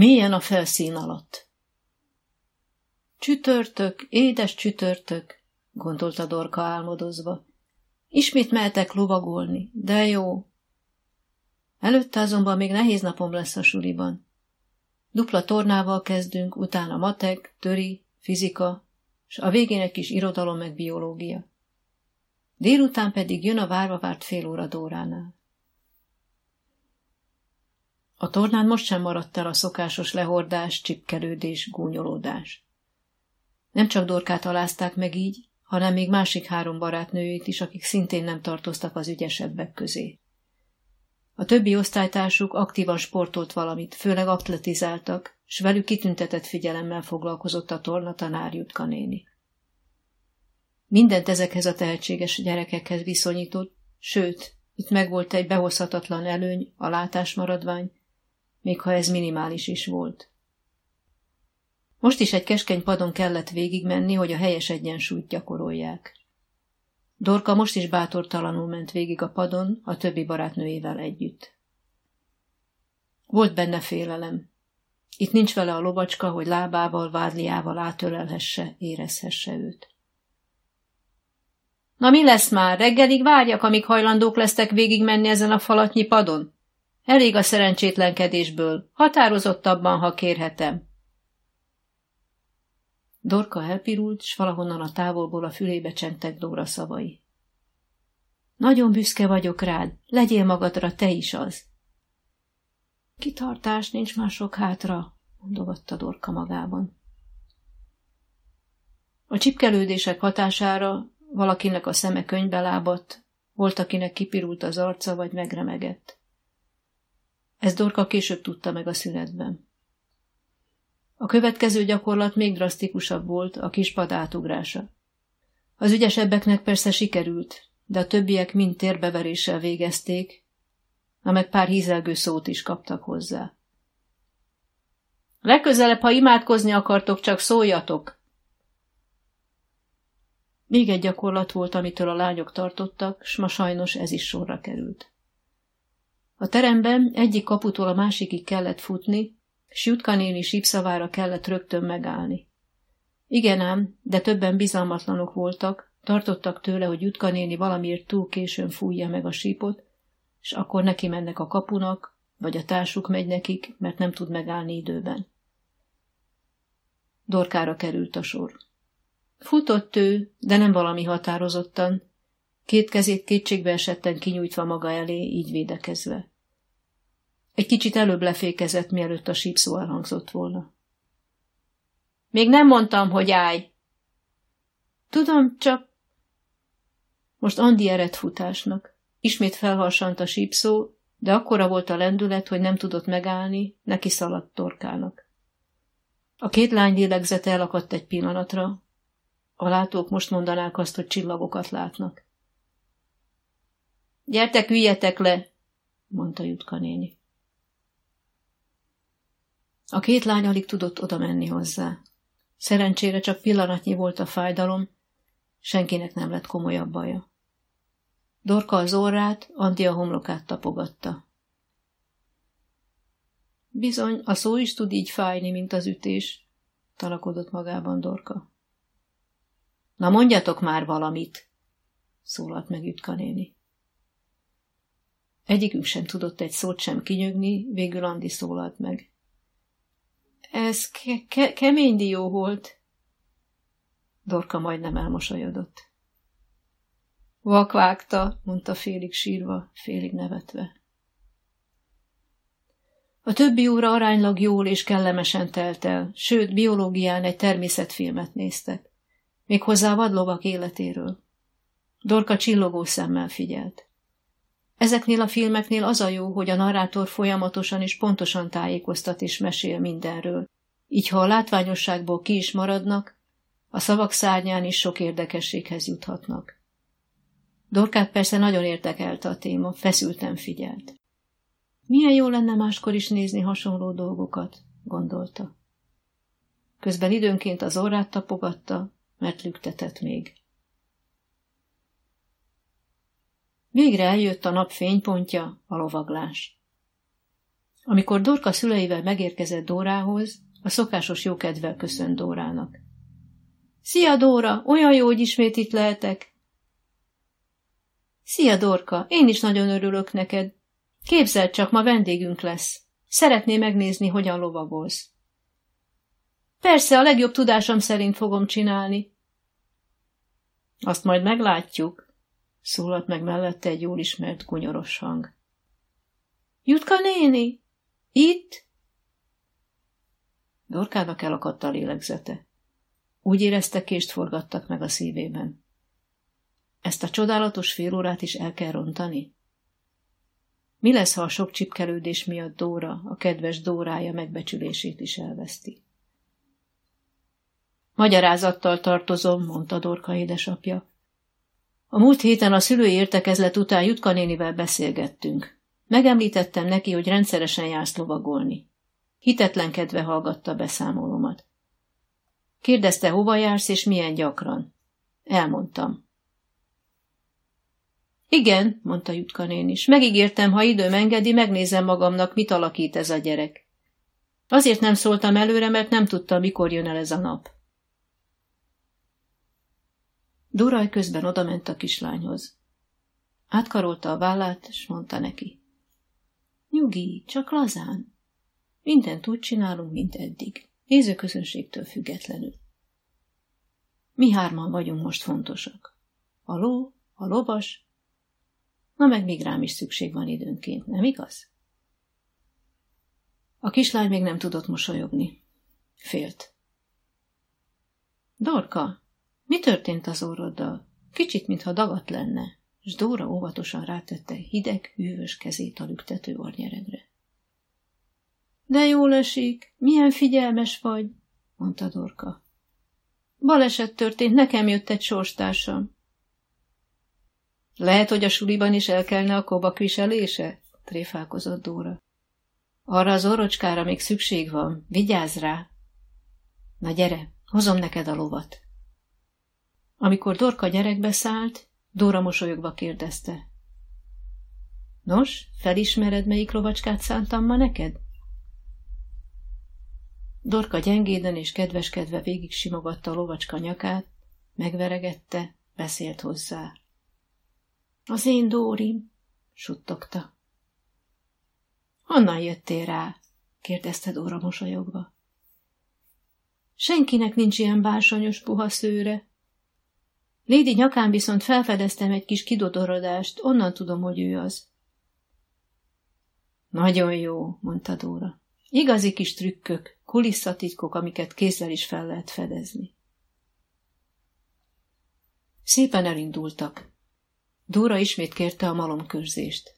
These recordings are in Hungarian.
Mélyen a felszín alatt. Csütörtök, édes csütörtök, gondolta Dorka álmodozva. Ismét mehetek lovagolni, de jó. Előtte azonban még nehéz napom lesz a suliban. Dupla tornával kezdünk, utána matek, töri, fizika, és a végén egy kis irodalom meg biológia. Délután pedig jön a várva várt fél óra Dóránál. A tornán most sem maradt el a szokásos lehordás, csipkelődés, gúnyolódás. Nem csak Dorkát alázták meg így, hanem még másik három barátnőjét is, akik szintén nem tartoztak az ügyesebbek közé. A többi osztálytársuk aktívan sportolt valamit, főleg atletizáltak, s velük kitüntetett figyelemmel foglalkozott a torna tanár Jutka néni. Mindent ezekhez a tehetséges gyerekekhez viszonyított, sőt, itt megvolt egy behozhatatlan előny, a látásmaradvány, még ha ez minimális is volt. Most is egy keskeny padon kellett végigmenni, hogy a helyes egyensúlyt gyakorolják. Dorka most is bátortalanul ment végig a padon, a többi barátnőjével együtt. Volt benne félelem. Itt nincs vele a lovacska, hogy lábával, vádliával átölelhesse, érezhesse őt. Na mi lesz már? Reggelig várjak, amíg hajlandók lesztek végigmenni ezen a falatnyi padon? Elég a szerencsétlenkedésből, határozottabban, ha kérhetem. Dorka elpirult, s valahonnan a távolból a fülébe csengtek Dóra szavai. Nagyon büszke vagyok rád, legyél magadra te is az. Kitartás nincs mások hátra, mondogatta Dorka magában. A csipkelődések hatására valakinek a szeme könyvbe lábadt, volt, akinek kipirult az arca, vagy megremegett. Ez Dorka később tudta meg a szünetben. A következő gyakorlat még drasztikusabb volt, a kispad átugrása. Az ügyesebbeknek persze sikerült, de a többiek mind térbeveréssel végezték, na meg pár hízelgő szót is kaptak hozzá. Legközelebb, ha imádkozni akartok, csak szóljatok! Még egy gyakorlat volt, amitől a lányok tartottak, s ma sajnos ez is sorra került. A teremben egyik kaputól a másikig kellett futni, s Jutka néni sípszavára kellett rögtön megállni. Igen ám, de többen bizalmatlanok voltak, tartottak tőle, hogy Jutka néni valamiért túl későn fújja meg a sípot, és akkor neki mennek a kapunak, vagy a társuk megy nekik, mert nem tud megállni időben. Dorkára került a sor. Futott ő, de nem valami határozottan, két kezét kétségbe esetten kinyújtva maga elé, így védekezve. Egy kicsit előbb lefékezett, mielőtt a sípszó elhangzott volna. Még nem mondtam, hogy állj! Tudom, csak... Most Andi eredt futásnak. Ismét felharsant a sípszó, de akkora volt a lendület, hogy nem tudott megállni, neki szaladt torkának. A két lány lélegzete elakadt egy pillanatra. A látók most mondanák azt, hogy csillagokat látnak. Gyertek, üljetek le, mondta Jutka néni. A két lány alig tudott oda menni hozzá. Szerencsére csak pillanatnyi volt a fájdalom, senkinek nem lett komolyabb baja. Dorka az orrát, Andi a homlokát tapogatta. Bizony, a szó is tud így fájni, mint az ütés, talakodott magában Dorka. Na mondjatok már valamit, szólalt meg Ütka néni. Egyikünk sem tudott egy szót sem kinyögni, végül Andi szólalt meg. Ez ke- ke- kemény dió volt. Dorka majdnem elmosolyodott. Vakvágta, mondta félig sírva, félig nevetve. A többi óra aránylag jól és kellemesen telt el, sőt, biológián egy természetfilmet néztek. Méghozzá vadlovak életéről. Dorka csillogó szemmel figyelt. Ezeknél a filmeknél az a jó, hogy a narrátor folyamatosan és pontosan tájékoztat és mesél mindenről. Így ha a látványosságból ki is maradnak, a szavak szárnyán is sok érdekességhez juthatnak. Dorkát persze nagyon érdekelte a téma, feszülten figyelt. Milyen jó lenne máskor is nézni hasonló dolgokat, gondolta. Közben időnként az orrát tapogatta, mert lüktetett még. Végre eljött a nap fénypontja, a lovaglás. Amikor Dorka szüleivel megérkezett Dórához, a szokásos jókedvel köszönt Dórának. Szia, Dóra! Olyan jó, hogy ismét itt lehetek! Szia, Dorka! Én is nagyon örülök neked. Képzeld csak, ma vendégünk lesz. Szeretné megnézni, hogyan lovagolsz. Persze, a legjobb tudásom szerint fogom csinálni. Azt majd meglátjuk, szólalt meg mellette egy jól ismert gunyoros hang. Jutka néni, itt? Dorkának elakadt a lélegzete. Úgy érezte, kést forgattak meg a szívében. Ezt a csodálatos fél órát is el kell rontani? Mi lesz, ha a sok csipkelődés miatt Dóra, a kedves Dórája megbecsülését is elveszti? Magyarázattal tartozom, mondta Dorka édesapja. A múlt héten a szülői értekezlet után Jutka nénivel beszélgettünk. Megemlítettem neki, hogy rendszeresen jársz lovagolni. Hitetlenkedve hallgatta beszámolomat. Kérdezte, hova jársz és milyen gyakran. Elmondtam. Igen, mondta Jutka is. Megígértem, ha időm engedi, megnézem magamnak, mit alakít ez a gyerek. Azért nem szóltam előre, mert nem tudtam, mikor jön el ez a nap. Duraj közben odament a kislányhoz. Átkarolta a vállát, és mondta neki. Nyugi, csak lazán. Mindent úgy csinálunk, mint eddig. Nézőközönségtől függetlenül. Mi hárman vagyunk most fontosak. A ló, a lovas, na meg még rám is szükség van időnként, nem igaz? A kislány még nem tudott mosolyogni. Félt. Dorka, mi történt az orroddal? Kicsit, mintha dagat lenne, és Dóra óvatosan rátette hideg, hűvös kezét a lüktető ornyeregre. De jól esik, milyen figyelmes vagy, mondta Dorka. Baleset történt, nekem jött egy sorstársam. Lehet, hogy a suliban is elkelne a kobak viselése? tréfálkozott Dóra. Arra az orocskára még szükség van, vigyázz rá. Na gyere, hozom neked a lovat. Amikor Dorka gyerekbe szállt, Dóra mosolyogva kérdezte. Nos, felismered, melyik lovacskát szántam ma neked? Dorka gyengéden és kedveskedve végig simogatta a lovacska nyakát, megveregette, beszélt hozzá. Az én Dórim, suttogta. Honnan jöttél rá? kérdezte Dóra mosolyogva. Senkinek nincs ilyen bársonyos puha szőre, Lédi nyakán viszont felfedeztem egy kis kidodorodást, onnan tudom, hogy ő az. Nagyon jó, mondta Dóra. Igazi kis trükkök, kulisszatitkok, amiket kézzel is fel lehet fedezni. Szépen elindultak. Dóra ismét kérte a malomkörzést.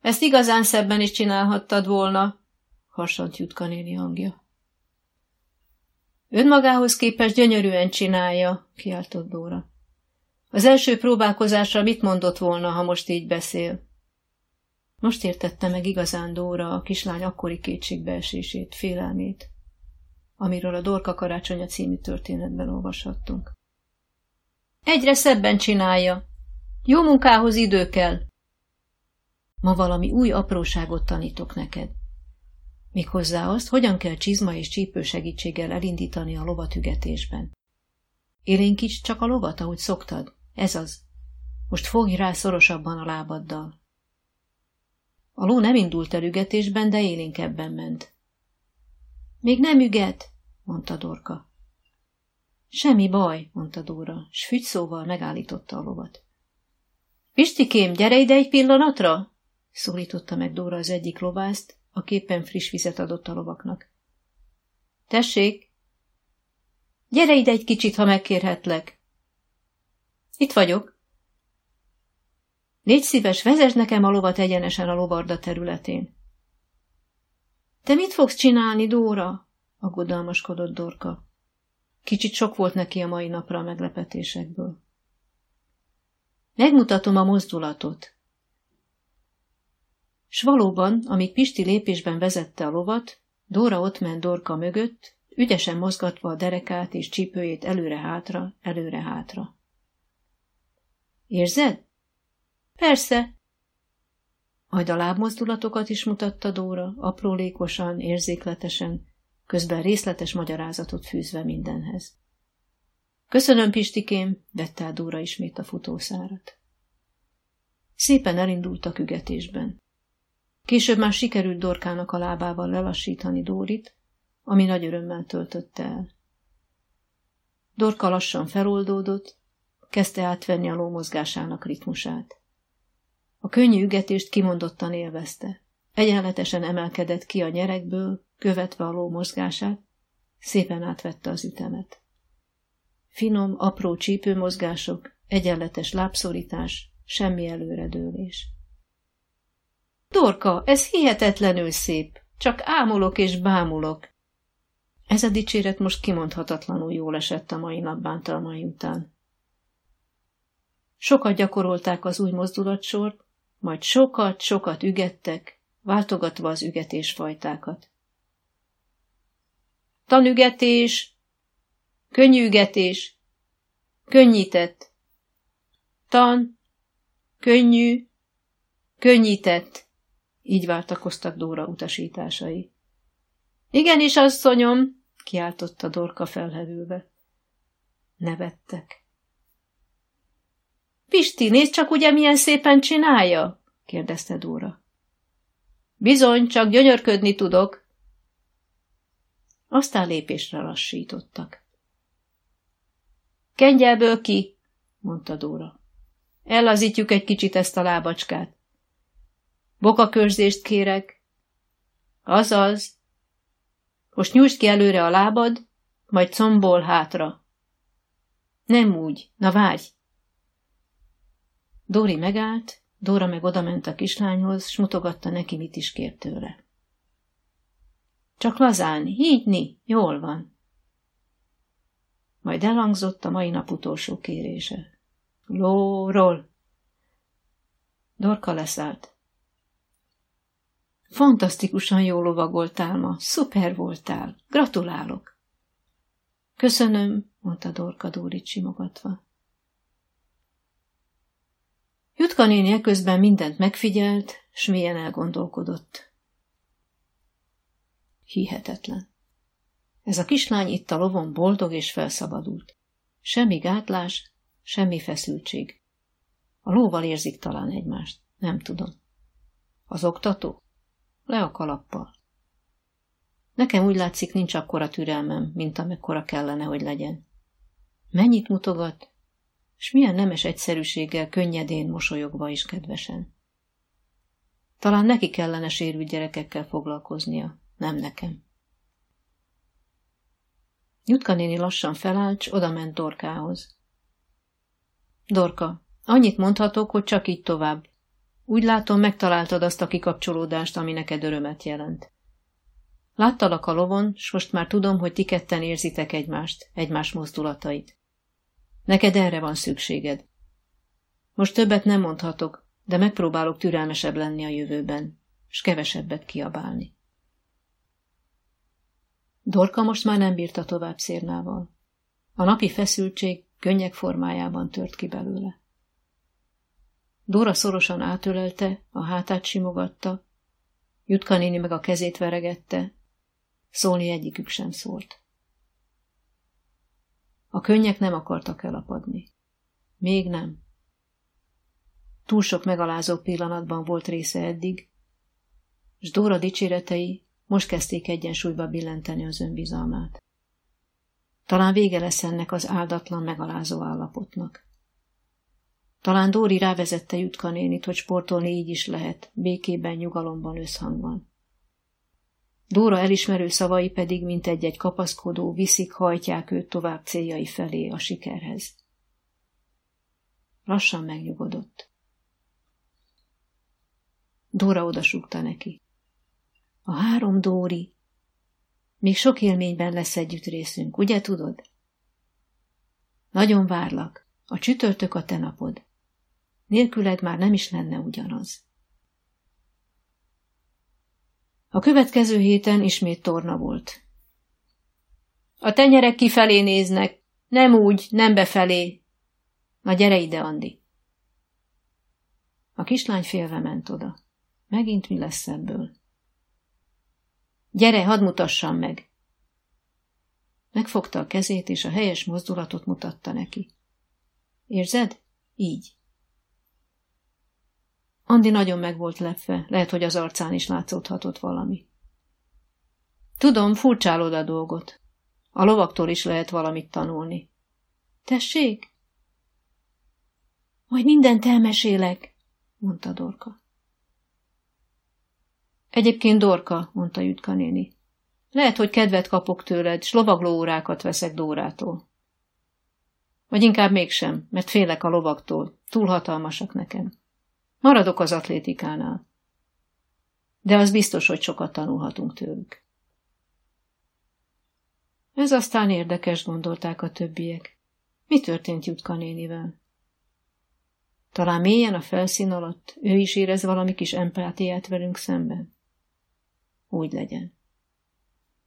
Ezt igazán szebben is csinálhattad volna, hasant Jutka néni hangja. Önmagához képest gyönyörűen csinálja, kiáltott Dóra. Az első próbálkozásra mit mondott volna, ha most így beszél? Most értette meg igazán Dóra a kislány akkori kétségbeesését, félelmét, amiről a Dorka karácsonya című történetben olvashattunk. Egyre szebben csinálja. Jó munkához idő kell. Ma valami új apróságot tanítok neked. Méghozzá azt, hogyan kell csizma és csípő segítséggel elindítani a lovat ügetésben. Élénkíts csak a lovat, ahogy szoktad. Ez az. Most fogj rá szorosabban a lábaddal. A ló nem indult el ügetésben, de élénkebben ment. Még nem üget, mondta Dorka. Semmi baj, mondta Dóra, s fügyszóval megállította a lovat. Pistikém, gyere ide egy pillanatra! szólította meg Dóra az egyik lovászt, a képen friss vizet adott a lovaknak. Tessék! Gyere ide egy kicsit, ha megkérhetlek. Itt vagyok. Légy szíves, vezesd nekem a lovat egyenesen a lovarda területén. Te mit fogsz csinálni, Dóra? aggodalmaskodott Dorka. Kicsit sok volt neki a mai napra a meglepetésekből. Megmutatom a mozdulatot, s valóban, amíg Pisti lépésben vezette a lovat, Dóra ott ment Dorka mögött, ügyesen mozgatva a derekát és csípőjét előre-hátra, előre-hátra. Érzed? Persze. majd a lábmozdulatokat is mutatta Dóra, aprólékosan, érzékletesen, közben részletes magyarázatot fűzve mindenhez. Köszönöm, Pistikém, vette át Dóra ismét a futószárat. Szépen elindultak ügetésben. Később már sikerült Dorkának a lábával lelassítani Dórit, ami nagy örömmel töltötte el. Dorka lassan feloldódott, kezdte átvenni a ló mozgásának ritmusát. A könnyű ügetést kimondottan élvezte. Egyenletesen emelkedett ki a nyerekből, követve a ló mozgását, szépen átvette az ütemet. Finom, apró csípőmozgások, egyenletes lábszorítás, semmi előredőlés. Dorka, ez hihetetlenül szép, csak ámulok és bámulok. Ez a dicséret most kimondhatatlanul jól esett a mai napbántalmai után. Sokat gyakorolták az új mozdulatsort, majd sokat-sokat ügettek, váltogatva az ügetésfajtákat. Tanügetés, könnyűgetés, könnyített, tan, könnyű, könnyített, így váltakoztak Dóra utasításai. Igenis, asszonyom, kiáltotta Dorka felhevülve. Nevettek. Pisti, nézd csak ugye milyen szépen csinálja? kérdezte Dóra. Bizony, csak gyönyörködni tudok. Aztán lépésre lassítottak. Kengyelből ki, mondta Dóra. Ellazítjuk egy kicsit ezt a lábacskát. Bokakörzést kérek. Azaz. Most nyújtsd ki előre a lábad, majd combol hátra. Nem úgy, na várj! Dóri megállt, Dóra meg odament a kislányhoz, s mutogatta neki, mit is kért tőle. Csak lazán, hígyni, jól van. Majd elhangzott a mai nap utolsó kérése. Lóról! Dorka leszállt. Fantasztikusan jól lovagoltál ma, szuper voltál, gratulálok. Köszönöm, mondta Dorka Dórit simogatva. Jutka néni közben mindent megfigyelt, s mélyen elgondolkodott. Hihetetlen. Ez a kislány itt a lovon boldog és felszabadult. Semmi gátlás, semmi feszültség. A lóval érzik talán egymást, nem tudom. Az oktató? Le a kalappal. Nekem úgy látszik, nincs akkora türelmem, mint amekkora kellene, hogy legyen. Mennyit mutogat, s milyen nemes egyszerűséggel, könnyedén, mosolyogva is kedvesen. Talán neki kellene sérült gyerekekkel foglalkoznia, nem nekem. Jutka néni lassan felállt, s ment Dorkához. Dorka, annyit mondhatok, hogy csak így tovább. Úgy látom, megtaláltad azt a kikapcsolódást, ami neked örömet jelent. Láttalak a lovon, s most már tudom, hogy ti ketten érzitek egymást, egymás mozdulatait. Neked erre van szükséged. Most többet nem mondhatok, de megpróbálok türelmesebb lenni a jövőben, s kevesebbet kiabálni. Dorka most már nem bírta tovább szérnával. A napi feszültség könnyek formájában tört ki belőle. Dora szorosan átölelte, a hátát simogatta, Jutka néni meg a kezét veregette, szólni egyikük sem szólt. A könnyek nem akartak elapadni. Még nem. Túl sok megalázó pillanatban volt része eddig, s Dóra dicséretei most kezdték egyensúlyba billenteni az önbizalmát. Talán vége lesz ennek az áldatlan, megalázó állapotnak. Talán Dóri rávezette Jutka nénit, hogy sportolni így is lehet, békében, nyugalomban, összhangban. Dóra elismerő szavai pedig, mint egy-egy kapaszkodó, viszik, hajtják őt tovább céljai felé a sikerhez. Lassan megnyugodott. Dóra odasúgta neki. A három Dóri. Még sok élményben lesz együtt részünk, ugye tudod? Nagyon várlak. A csütörtök a te napod. Nélküled már nem is lenne ugyanaz. A következő héten ismét torna volt. A tenyerek kifelé néznek, nem úgy, nem befelé. Na gyere ide, Andi. A kislány félve ment oda. Megint mi lesz ebből? Gyere, hadd mutassam meg! Megfogta a kezét, és a helyes mozdulatot mutatta neki. Érzed? Így. Andi nagyon meg volt lepve, lehet, hogy az arcán is látszódhatott valami. Tudom, furcsálod a dolgot. A lovaktól is lehet valamit tanulni. Tessék? Majd mindent elmesélek, mondta Dorka. Egyébként Dorka, mondta Jutka néni. Lehet, hogy kedvet kapok tőled, s lovagló órákat veszek Dórától. Vagy inkább mégsem, mert félek a lovaktól, túl hatalmasak nekem. Maradok az atlétikánál. De az biztos, hogy sokat tanulhatunk tőlük. Ez aztán érdekes, gondolták a többiek. Mi történt Jutka nénivel? Talán mélyen a felszín alatt ő is érez valami kis empátiát velünk szemben? Úgy legyen.